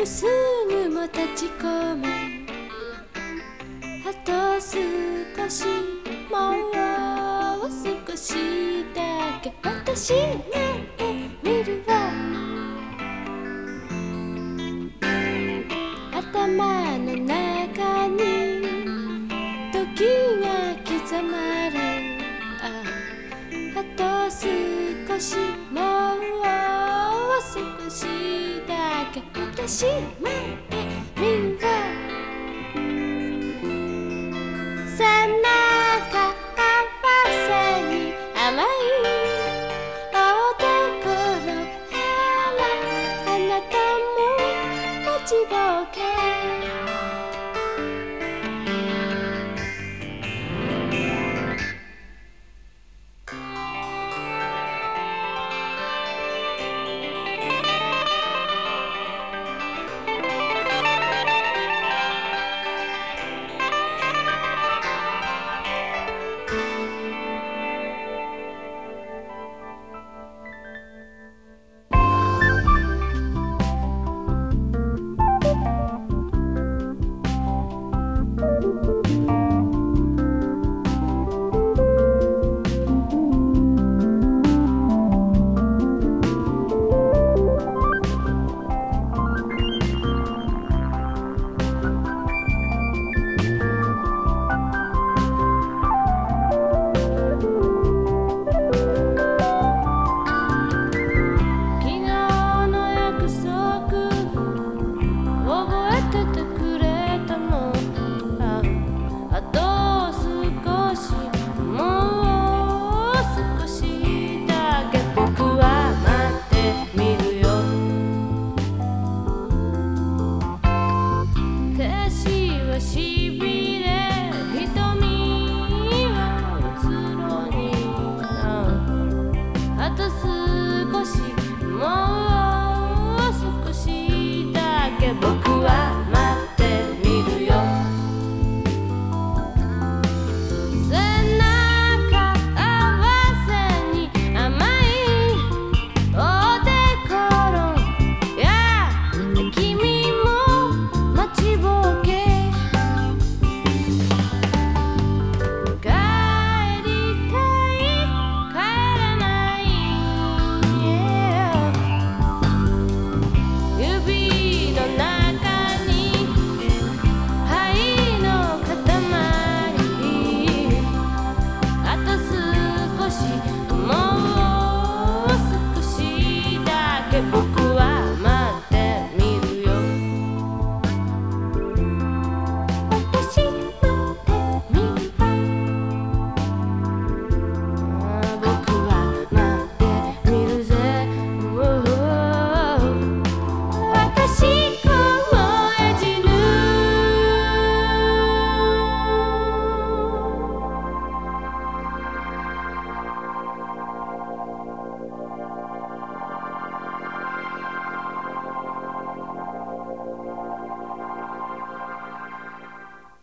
薄雲立ち込め。あと少しもう少しだけ。私なんて見るわ頭の中に時が刻まれ。ああと少しもう少しけ私なんて見る